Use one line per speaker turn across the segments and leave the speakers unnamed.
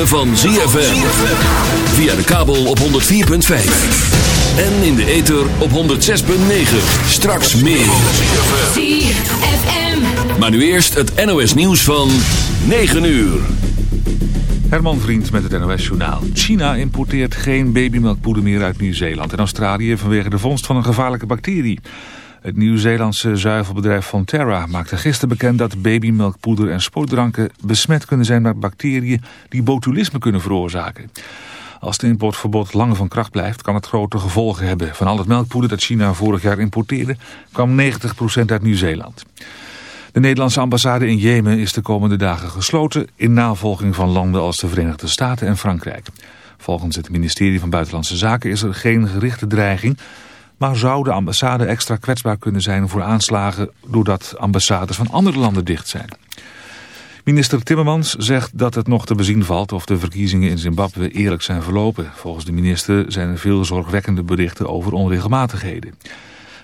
ritme van ZFM. Via de kabel op 104.5. En in de ether op 106.9. Straks meer.
ZFM.
Maar nu eerst het NOS nieuws van 9 uur.
Herman Vriend met het NOS Journaal. China importeert geen babymelkpoeder meer uit Nieuw-Zeeland en Australië vanwege de vondst van een gevaarlijke bacterie. Het Nieuw-Zeelandse zuivelbedrijf Fonterra maakte gisteren bekend dat babymelkpoeder en sportdranken besmet kunnen zijn met bacteriën die botulisme kunnen veroorzaken. Als het importverbod langer van kracht blijft, kan het grote gevolgen hebben. Van al het melkpoeder dat China vorig jaar importeerde, kwam 90% uit Nieuw-Zeeland. De Nederlandse ambassade in Jemen is de komende dagen gesloten... in navolging van landen als de Verenigde Staten en Frankrijk. Volgens het ministerie van Buitenlandse Zaken is er geen gerichte dreiging... maar zou de ambassade extra kwetsbaar kunnen zijn voor aanslagen... doordat ambassades van andere landen dicht zijn. Minister Timmermans zegt dat het nog te bezien valt... of de verkiezingen in Zimbabwe eerlijk zijn verlopen. Volgens de minister zijn er veel zorgwekkende berichten over onregelmatigheden.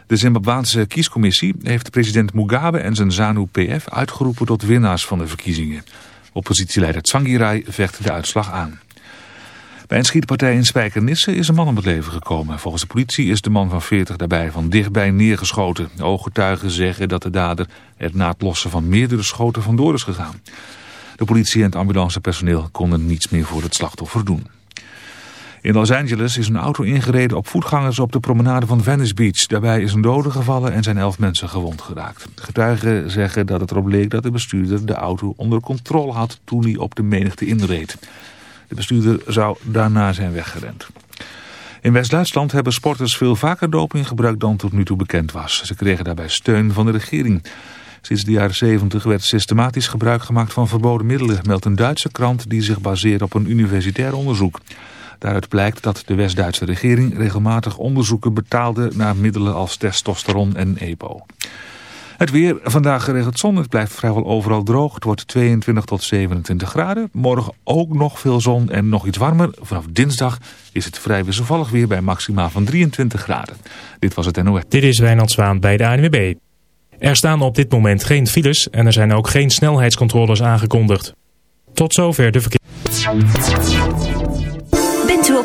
De Zimbabwaanse kiescommissie heeft president Mugabe en zijn ZANU-PF uitgeroepen tot winnaars van de verkiezingen. Oppositieleider Tsangirai vecht de uitslag aan. Bij een schietpartij in Spijkenisse is een man om het leven gekomen. Volgens de politie is de man van 40 daarbij van dichtbij neergeschoten. Ooggetuigen zeggen dat de dader er na het lossen van meerdere schoten vandoor is gegaan. De politie en het ambulancepersoneel konden niets meer voor het slachtoffer doen. In Los Angeles is een auto ingereden op voetgangers op de promenade van Venice Beach. Daarbij is een dode gevallen en zijn elf mensen gewond geraakt. Getuigen zeggen dat het erop leek dat de bestuurder de auto onder controle had toen hij op de menigte inreed. De bestuurder zou daarna zijn weggerend. In West-Duitsland hebben sporters veel vaker doping gebruikt dan tot nu toe bekend was. Ze kregen daarbij steun van de regering. Sinds de jaren 70 werd systematisch gebruik gemaakt van verboden middelen, meldt een Duitse krant die zich baseert op een universitair onderzoek. Daaruit blijkt dat de West-Duitse regering regelmatig onderzoeken betaalde naar middelen als testosteron en EPO. Het weer, vandaag geregeld zon, het blijft vrijwel overal droog. Het wordt 22 tot 27 graden. Morgen ook nog veel zon en nog iets warmer. Vanaf dinsdag is het vrij wisselvallig weer bij maxima van 23 graden. Dit was het NOS.
Dit is Wijnand Zwaan bij de ANWB. Er staan op dit moment geen files en er zijn ook geen snelheidscontroles aangekondigd. Tot zover de verkeer.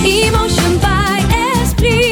Emotion by Esprit.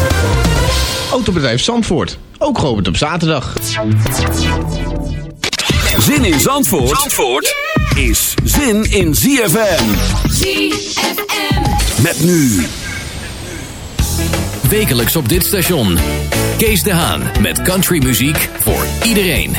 Bedrijf Zandvoort. Ook geopend op zaterdag.
Zin in Zandvoort, Zandvoort is zin in ZFM.
ZFM.
Met nu.
Wekelijks op dit station. Kees de Haan met countrymuziek voor iedereen.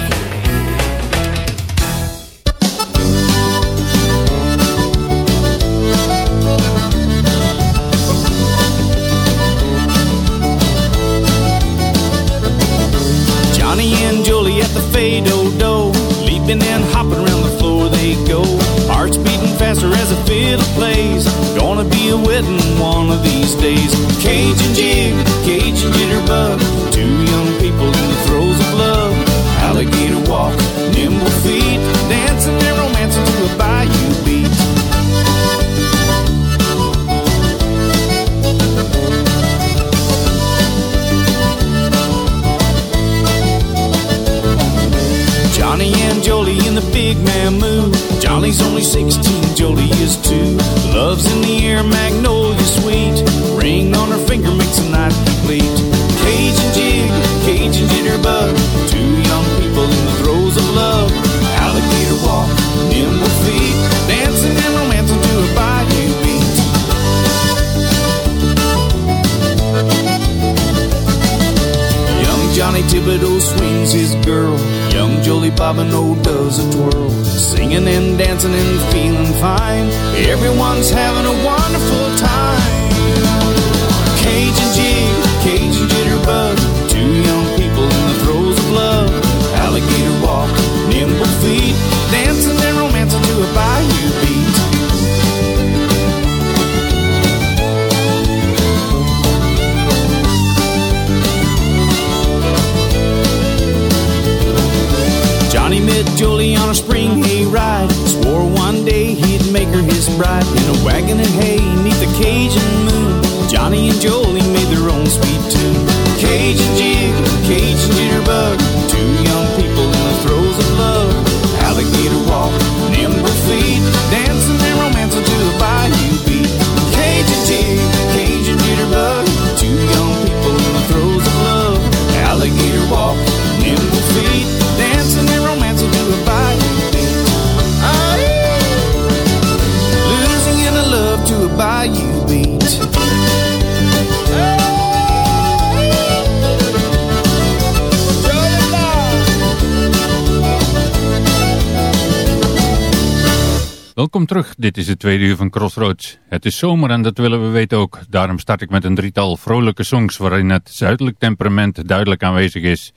Welkom terug, dit is het tweede uur van Crossroads. Het is zomer en dat willen we weten ook. Daarom start ik met een drietal vrolijke songs waarin het zuidelijk temperament duidelijk aanwezig is.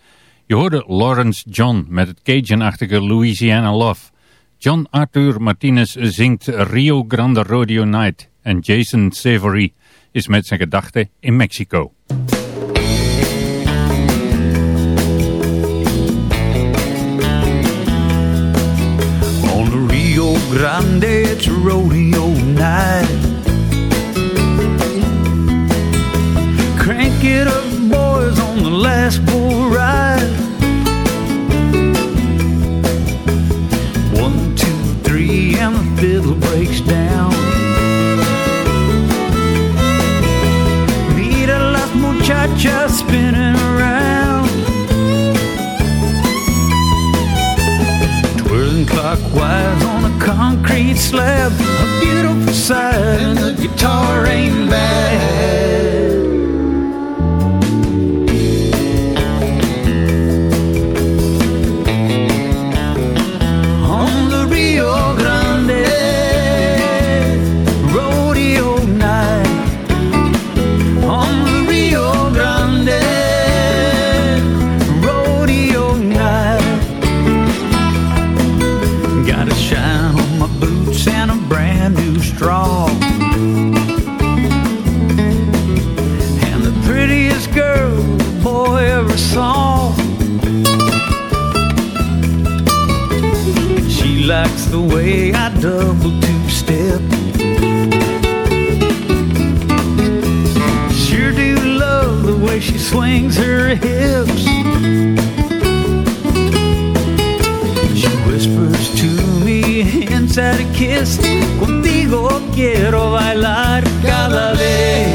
Je hoorde Lawrence John met het Cajun-achtige Louisiana Love. John Arthur Martinez zingt Rio Grande Rodeo Night. En Jason Savory is met zijn gedachten in Mexico.
grande, it's rodeo night. Crank it up, boys, on the last bull ride. One, two, three, and the fiddle breaks down. meet Mira las muchachas spinning around. Twirling clockwise slab, a beautiful sight, and the guitar ain't bad. brand new straw. And the prettiest girl the boy ever saw. She likes the way I double two step. Sure do love the way she swings her hips. She whispers to pensar que contigo quiero bailar cada vez.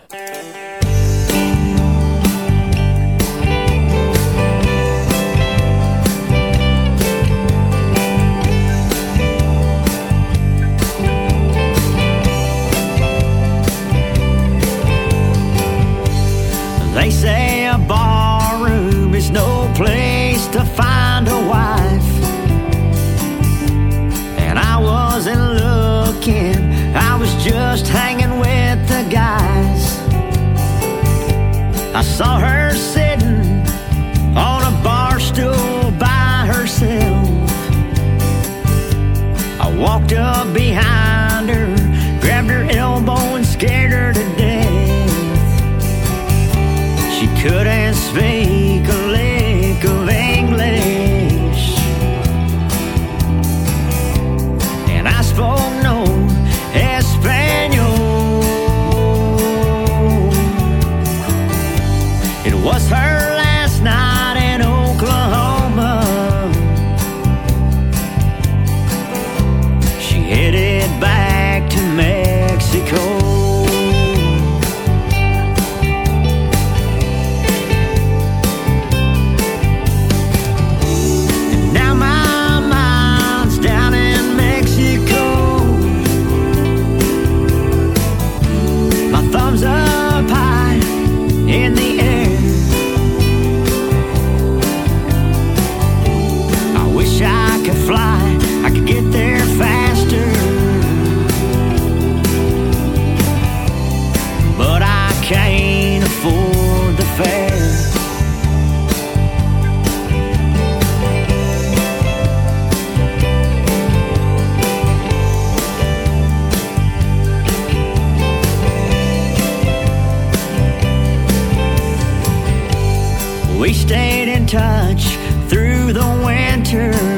touch through the winter.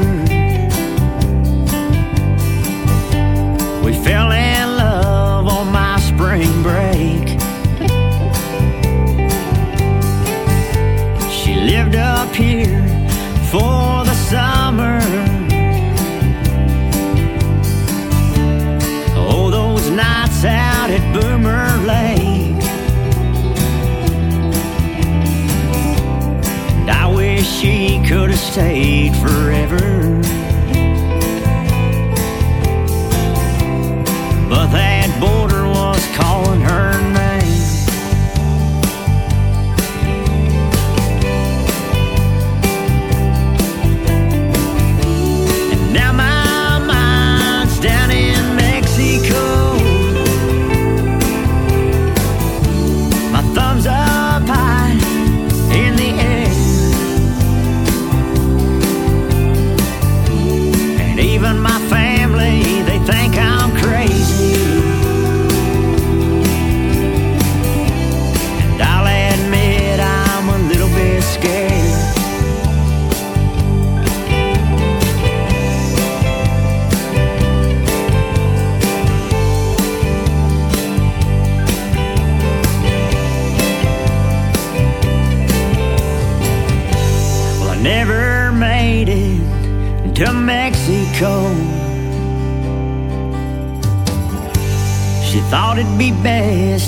Stayed forever.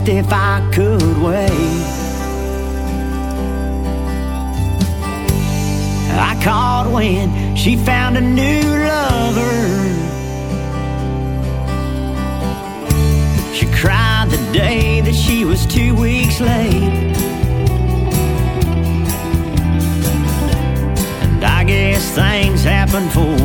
If I could wait. I called when she found a new lover. She cried the day that she was two weeks late. And I guess things happen for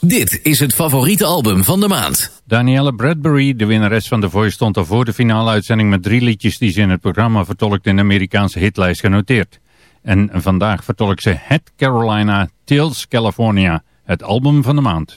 Dit is het favoriete album van de maand.
Danielle Bradbury, de winnares van de Voice, stond al voor de finale uitzending met drie liedjes die ze in het programma vertolkt in de Amerikaanse hitlijst genoteerd. En vandaag vertolkt ze Het Carolina Tales California,
het album van de maand.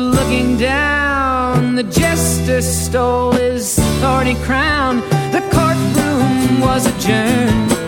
looking down. The jester stole his thorny crown. The courtroom was adjourned.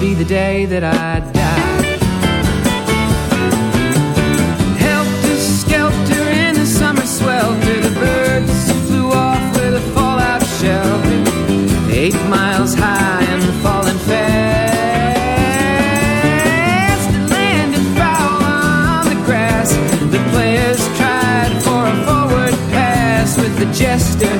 be the day that I die. Helter skelter in the summer swelter, the birds flew off with a fallout shelter. Eight miles high and falling fast. It landed foul on the grass. The players tried for a forward pass with the jester.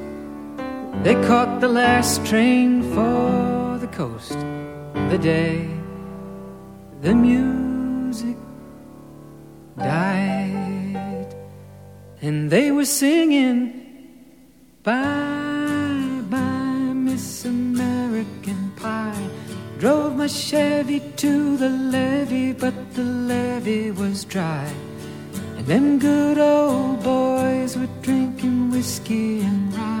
they caught the last train for the coast the day the music died. And they were singing, Bye, bye, Miss American Pie. Drove my Chevy to the levee, but the levee was dry. And them good old boys were drinking whiskey and rye,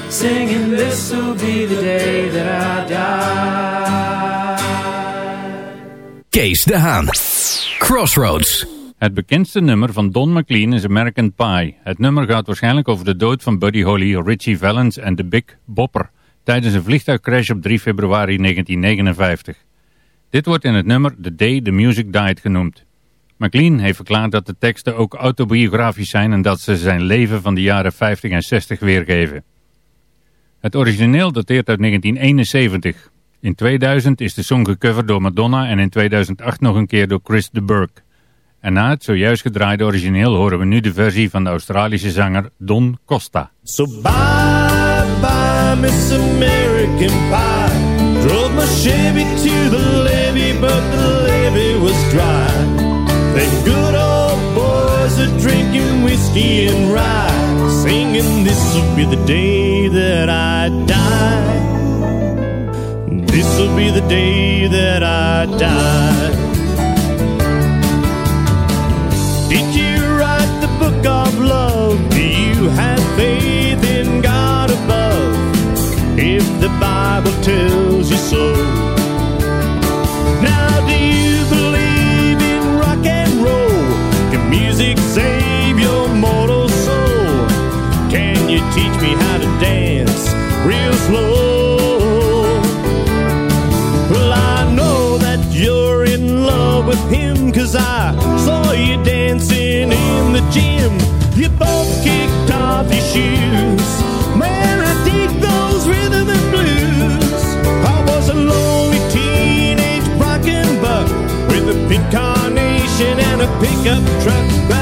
singing, This'll be the day that I die.
Kees de Haan. Crossroads.
Het bekendste nummer van Don McLean is American Pie. Het nummer gaat waarschijnlijk over de dood van Buddy Holly, Richie Valens en de Big Bopper tijdens een vliegtuigcrash op 3 februari 1959. Dit wordt in het nummer The Day the Music Died genoemd. McLean heeft verklaard dat de teksten ook autobiografisch zijn en dat ze zijn leven van de jaren 50 en 60 weergeven. Het origineel dateert uit 1971. In 2000 is de song gecoverd door Madonna en in 2008 nog een keer door Chris de Burgh. En na het zojuist gedraaide origineel horen we nu de versie van de Australische zanger Don Costa.
Miss American Pie. To the but the levee was dry. Them good old boys are drinking whiskey and rye, singing, This'll be the day that I die. This'll be the day that I die. Did you write the book of love? Do you have faith in God above? If the Bible tells you so. Teach me how to dance real slow? Well, I know that you're in love with him, cause I saw you dancing in the gym. You both kicked off your shoes. Man, I dig those rhythm and blues. I was a lonely teenage rockin' buck with a pink carnation and a pickup truck.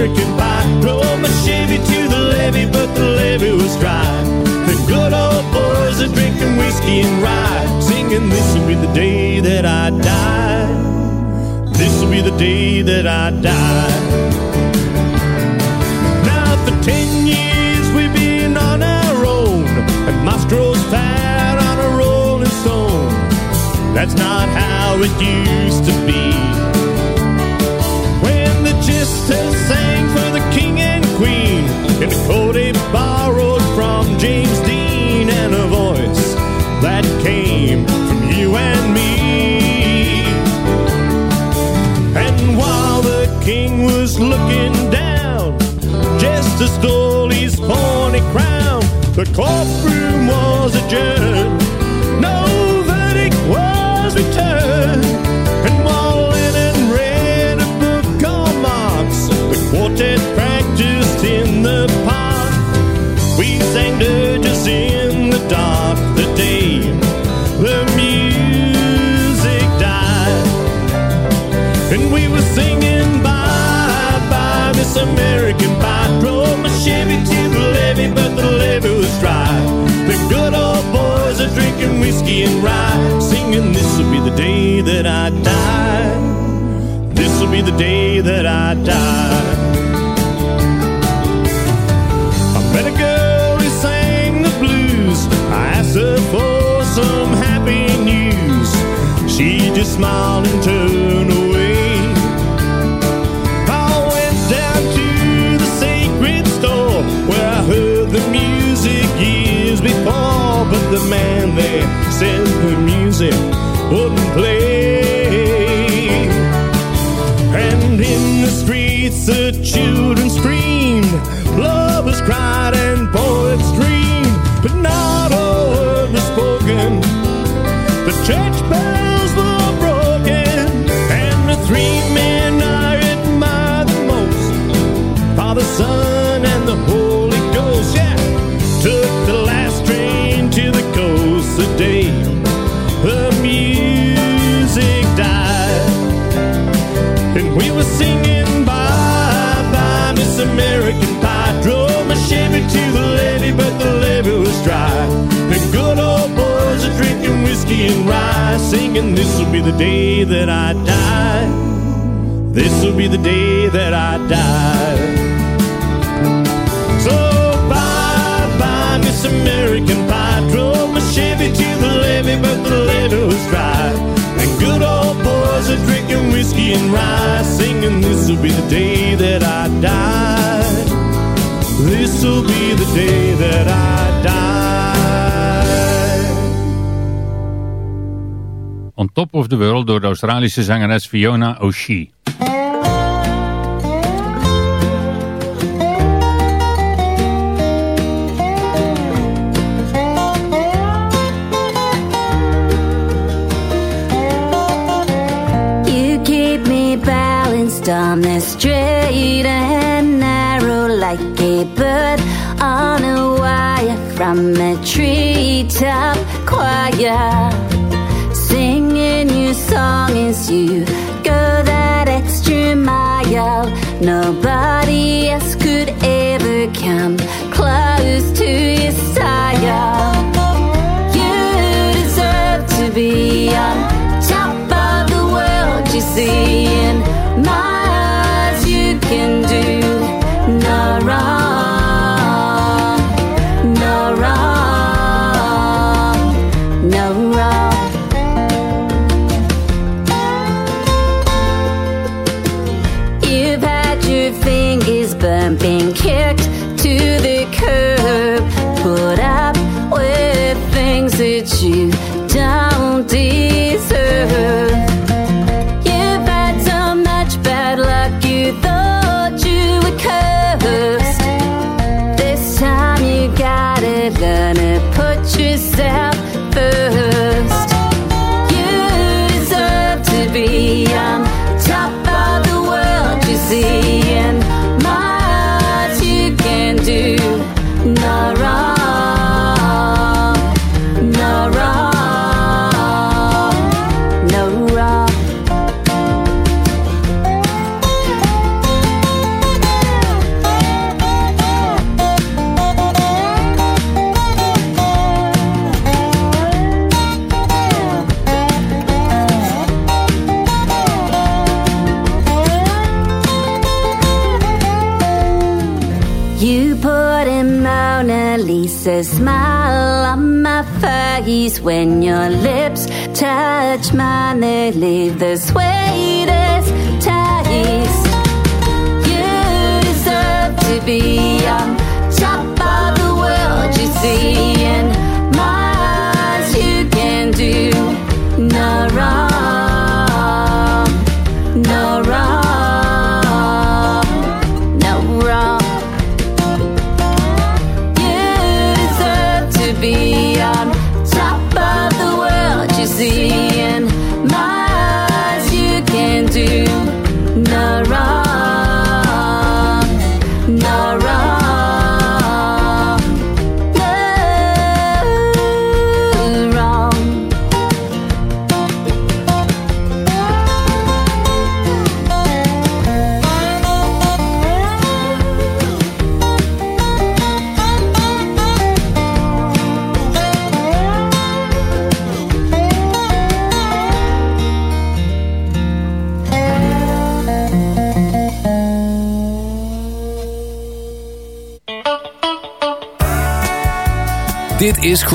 American Pie. Drove my Chevy to the levee, but the levee was dry. The good old boys are drinking whiskey and rye, singing this will be the day that I die. This will be the day that I die. Now for ten years we've been on our own, and Mastro's fat on a rolling stone. That's not how it used to be. When the Chisters sang looking down, Jester stole his horny crown. The courtroom was adjourned. No verdict was returned. American pie. Drove my Chevy to the levee, but the levee was dry. The good old boys are drinking whiskey and rye, singing, This'll be the day that I die. This'll be the day that I die. I met a girl who sang the blues. I asked her for some happy news. She just smiled and turned away. Said the music wouldn't play. And in the streets the children screamed, lovers cried and poets dreamed, This will be the day that I die. This will be the day that I die. So bye bye, Miss American Pie. Drove my Chevy to the levee, but the levee was dry. And good old boys are drinking whiskey and rye, singing, This will be the day that I die. This will be the day that I
Top of the World door de Australische zangeres Fiona O'Shea.
On the straight and narrow like a bird on a wire from a treetop choir. Your as you go that extra mile. Nobody else could ever come close to your style. You deserve to be on top of the world. You see, when your lips touch mine. They leave the sweetest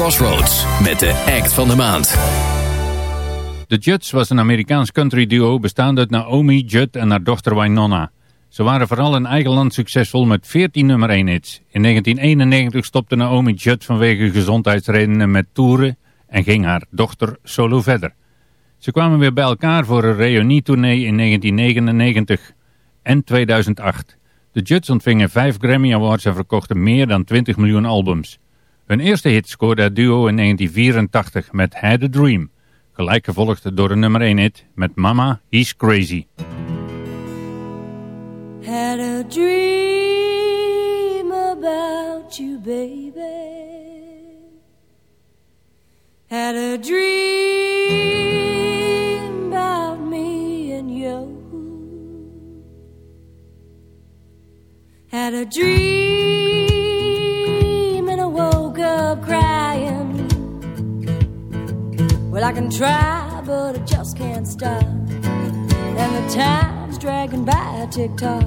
Crossroads met de act van de maand.
The Judds was een Amerikaans country duo bestaande uit Naomi Judd en haar dochter Wynonna. Ze waren vooral in eigen land succesvol met 14 nummer 1 hits. In 1991 stopte Naomi Judd vanwege gezondheidsredenen met toeren en ging haar dochter solo verder. Ze kwamen weer bij elkaar voor een reunietournee in 1999 en 2008. De Judds ontvingen 5 Grammy Awards en verkochten meer dan 20 miljoen albums. Hun eerste hit scoorde het duo in 1984 met Had a Dream. Gelijk gevolgd door een nummer 1 hit met Mama, He's Crazy.
Had a dream about you, baby. Had a dream about me and you. Had a dream crying. Well, I can try, but I just can't stop. And the time's dragging by tick tock.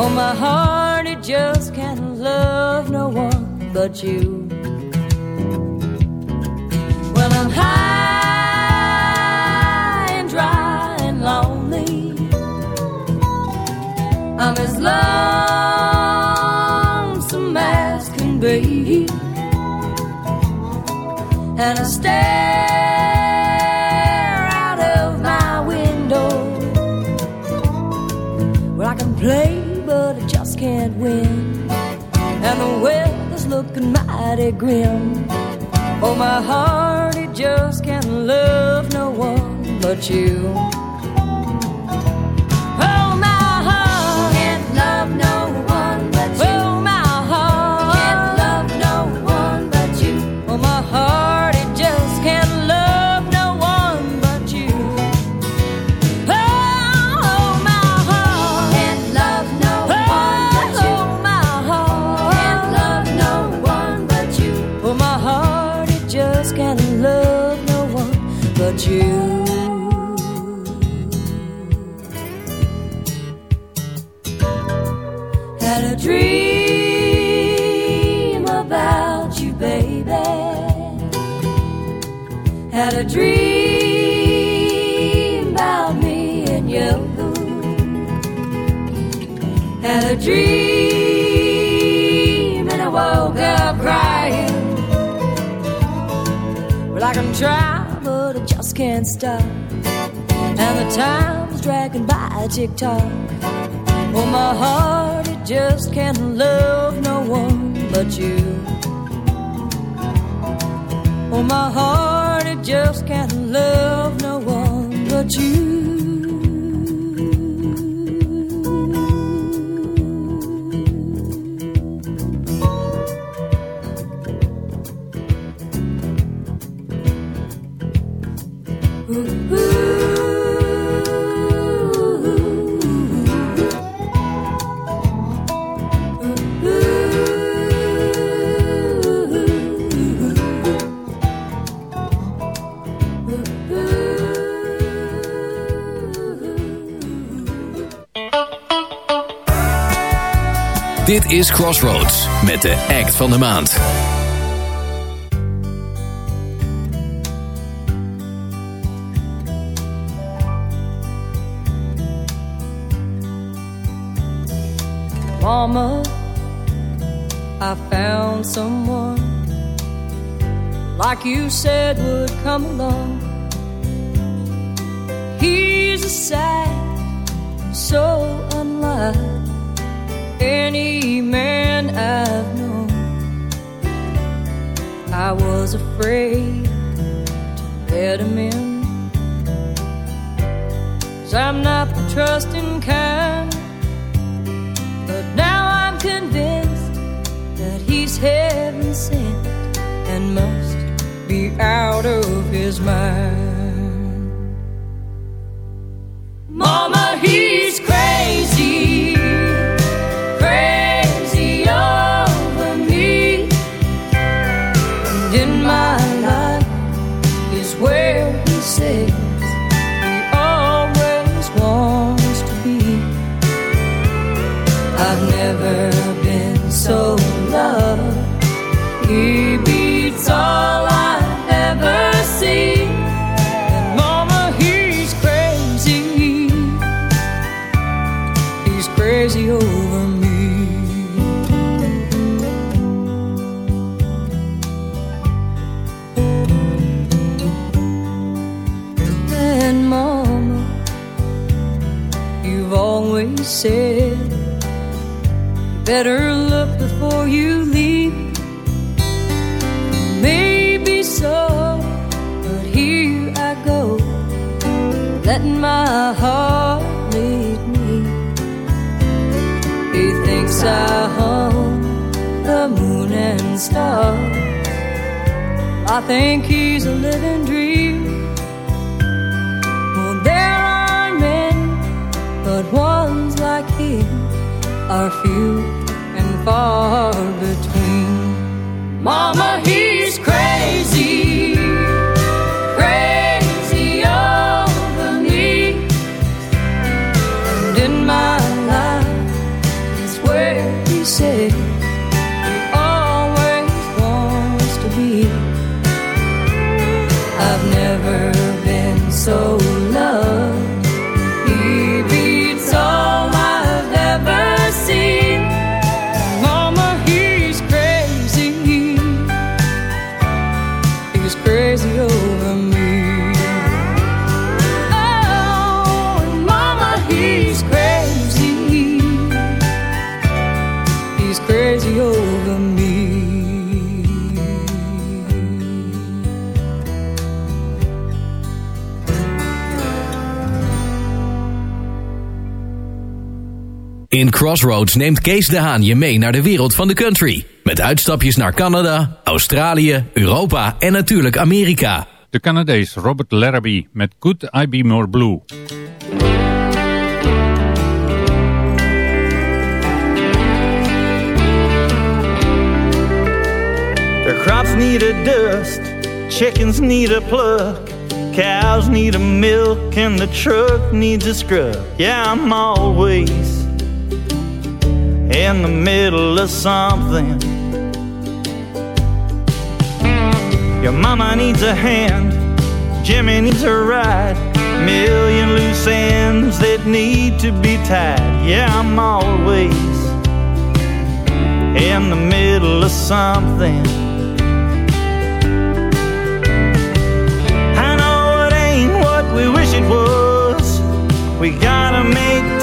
Oh, my heart, it just can't love no one but you. Well, I'm high and dry and lonely. I'm as lonesome And I stare out of my window. Well, I can play, but I just can't win. And the weather's looking mighty grim. Oh, my heart, it just can't love no one but you. Dream about me and you. Had a dream and I woke up crying. Well, I can try, but I just can't stop. And the time's dragging by tick tock. Oh, my heart, it just can't love no one but you. Oh, my heart, just can't love no one but you.
Is Crossroads met de act van de maand.
Mama, I found someone like you said would come along. He's a sight so unlike any man I've known. I was afraid to let him in. Cause I'm not the trusting kind. But now I'm convinced that he's heaven sent and must be out of his mind. I've never been so crazy better look before you leave. Maybe so, but here I go, letting my heart lead me. He thinks I hung the moon and stars. I think he's a living dream. Well, there are men, but ones like him are few far between. Mama, he's In
Crossroads neemt Kees de Haan je mee naar de wereld van de country. Met uitstapjes naar Canada, Australië, Europa en natuurlijk Amerika.
De Canadees Robert Larrabee met Could I Be More Blue.
Their crops need a dust, chickens need a pluck, cows need a milk, and the truck needs a scrub. Yeah, I'm always in the middle of something. Your mama needs a hand, Jimmy needs a ride, million loose ends that need to be tied. Yeah, I'm always in the middle of something. I know it ain't what we wish it was. We gotta make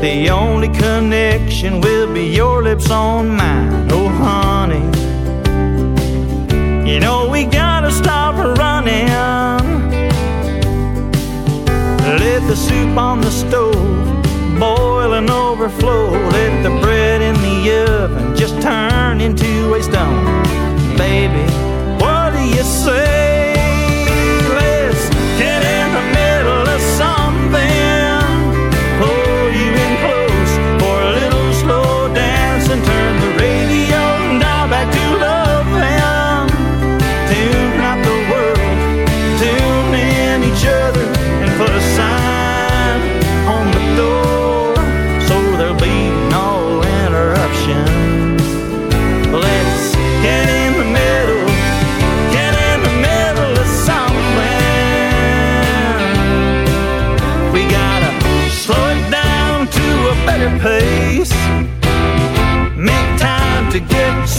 The only connection will be your lips on mine. Oh, honey. You know we gotta stop running. Let the soup on the stove boil and overflow. Let the bread in the oven just turn into a stone. Baby, what do you say?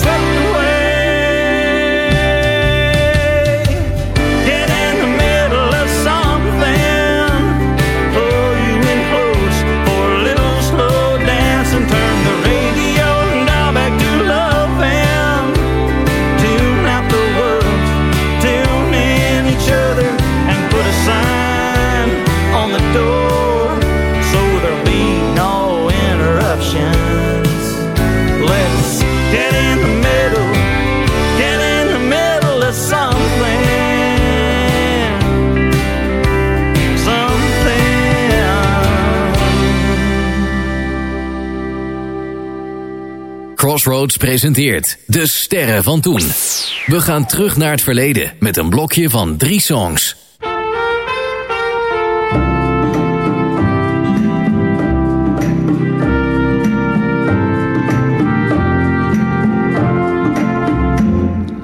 Get
Crossroads presenteert De Sterren van Toen. We gaan terug naar het verleden met een blokje van drie songs.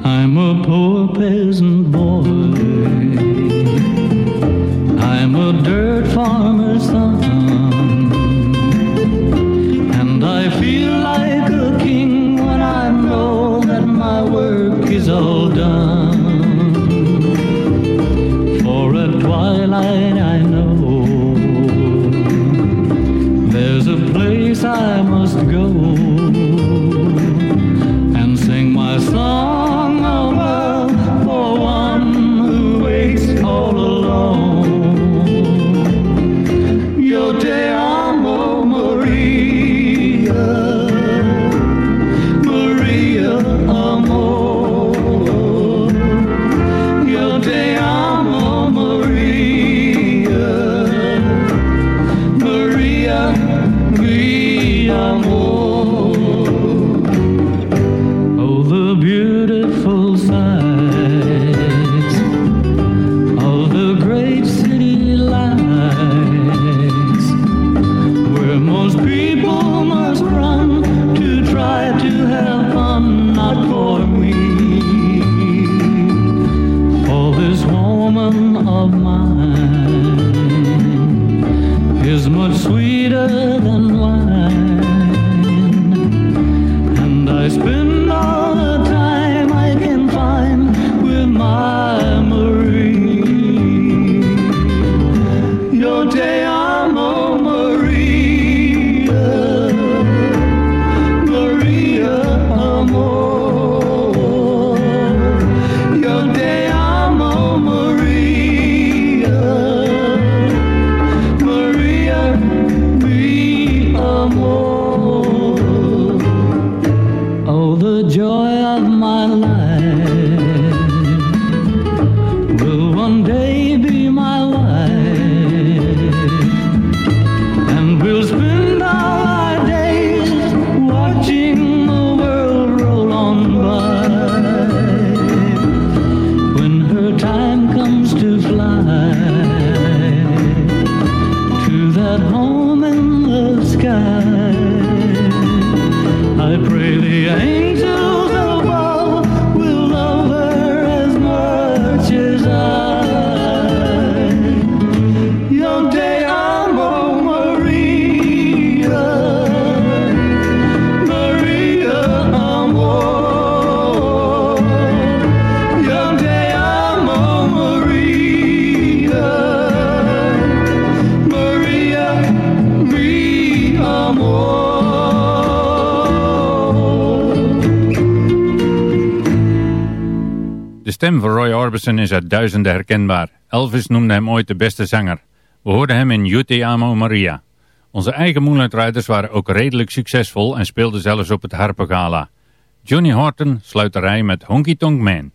I'm a poor peasant Is
uit duizenden herkenbaar. Elvis noemde hem ooit de beste zanger. We hoorden hem in Jute Amo Maria. Onze eigen Moonlight Riders waren ook redelijk succesvol en speelden zelfs op het Harpegala. Johnny Horton sluit de rij met Honky Tonk Man.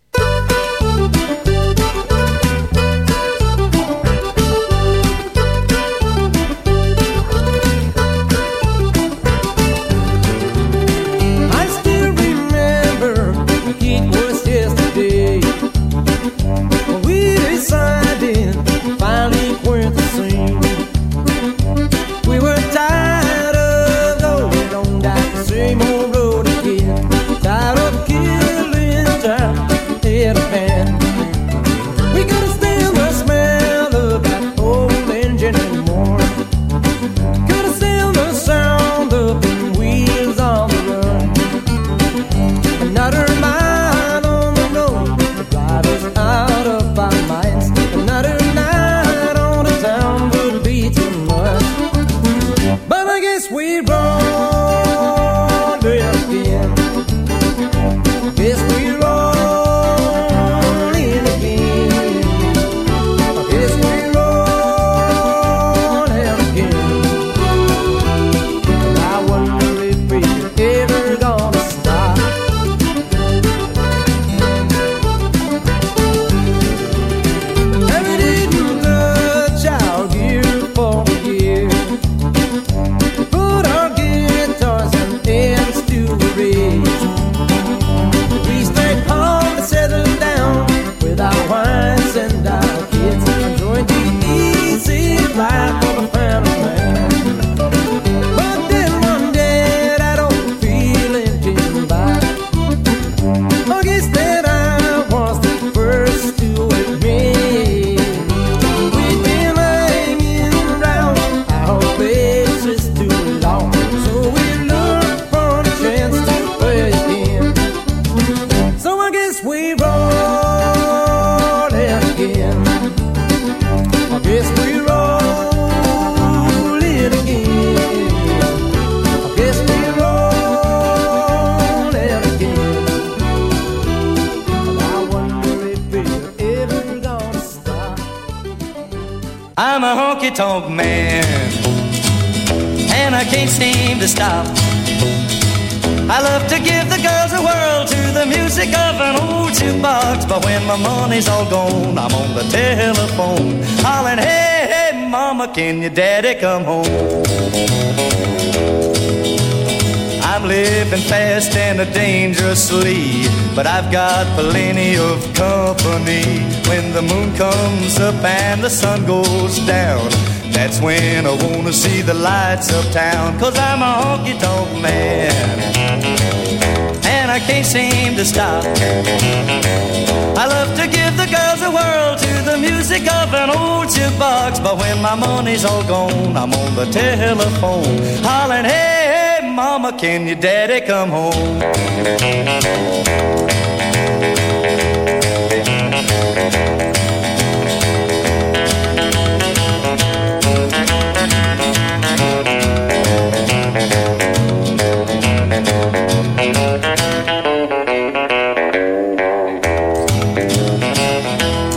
Honky tonk man, and I can't seem to stop. I love to give the girls a whirl to the music of an old jukebox, but when my money's all gone, I'm on the telephone, hollering, hey, hey, mama, can your daddy come home? Living fast and dangerously, but I've got plenty of company. When the moon comes up and the sun goes down, that's when I wanna see the lights of town. Cause I'm a honky tonk man, and I can't seem to stop. I love to give the girls a whirl to the music of an old jukebox, but when my money's all gone, I'm on the telephone, hollering, hey, mama, can your daddy come home?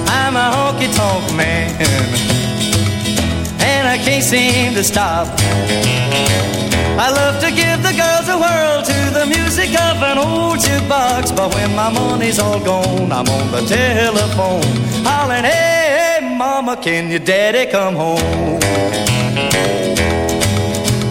I'm a honky tonk man, and I can't seem to stop. I love to give music of an old jukebox, but when my money's all gone, I'm on the telephone, hollering, hey, hey, mama, can your daddy come home?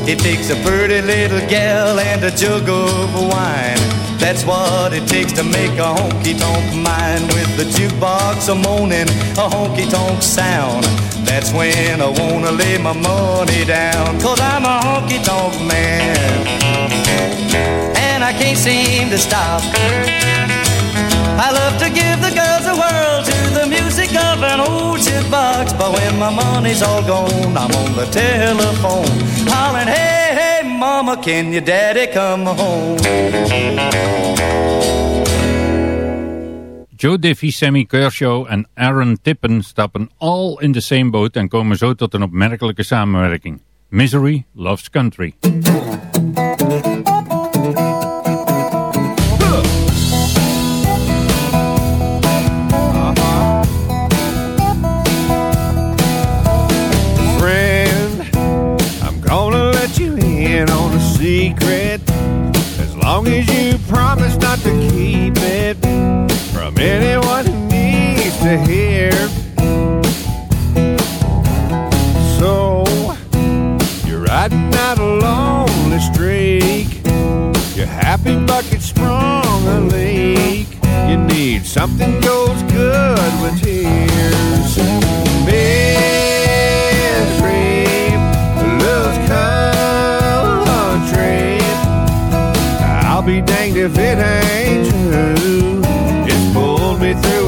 It takes a pretty little gal and a jug of wine. That's what it takes to make a honky tonk mind with the jukebox a moaning, a honky tonk sound. That's when I wanna lay my money down, cause I'm a honky tonk man. I can't seem to stop. I love to give the girls a whirl to the music of an old jukebox, but when my money's all gone, I'm on the telephone, hollering, hey, hey, mama, can your daddy come home?
Joe Diffie, Sammy Kershaw en Aaron Tippen stappen all in the same boat en komen zo tot een opmerkelijke samenwerking. Misery Loves Country.
From anyone who needs to hear. So, you're riding out a lonely streak. Your happy bucket sprung a leak. You need something goes good with tears. Misery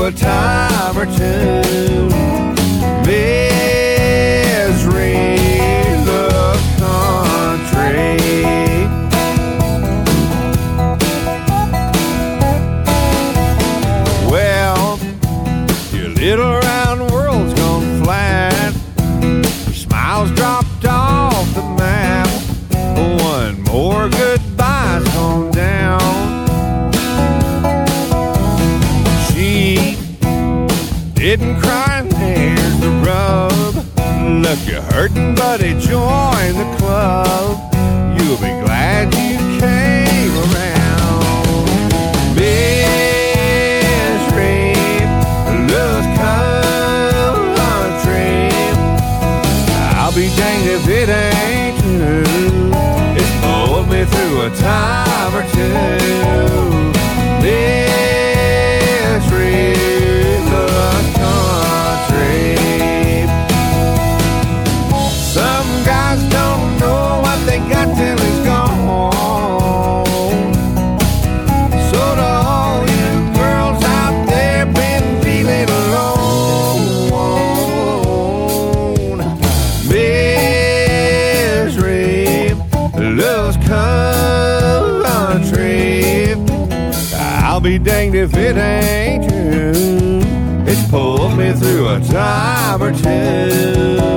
a time or two. Be danged if it ain't true. It's pulled me through a time or two.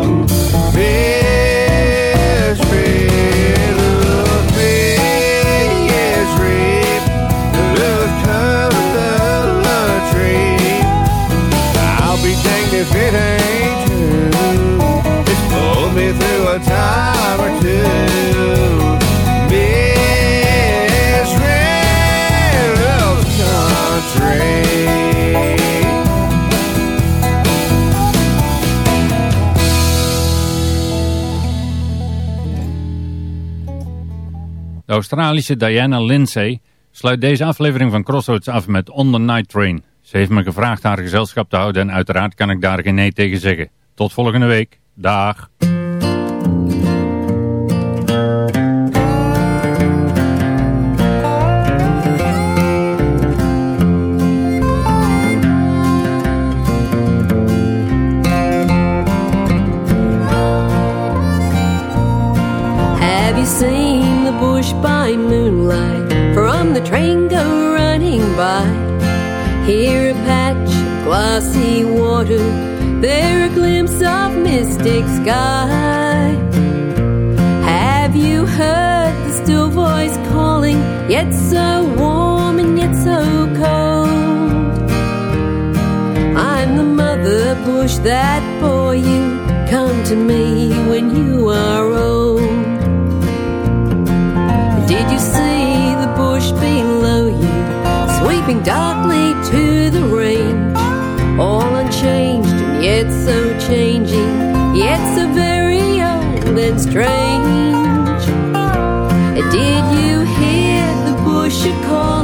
Australische Diana Lindsay sluit deze aflevering van Crossroads af met On the Night Train. Ze heeft me gevraagd haar gezelschap te houden en uiteraard kan ik daar geen nee tegen zeggen. Tot volgende week. Dag.
By moonlight from the train go running by? Here a patch of glassy water, there a glimpse of mystic sky. Have you heard the still voice calling, yet so warm and yet so cold? I'm the mother bush that bore you. Come to me when you are old. Sweeping darkly to the rain, All unchanged and yet so changing, yet so very old and strange. Did you hear the bush call?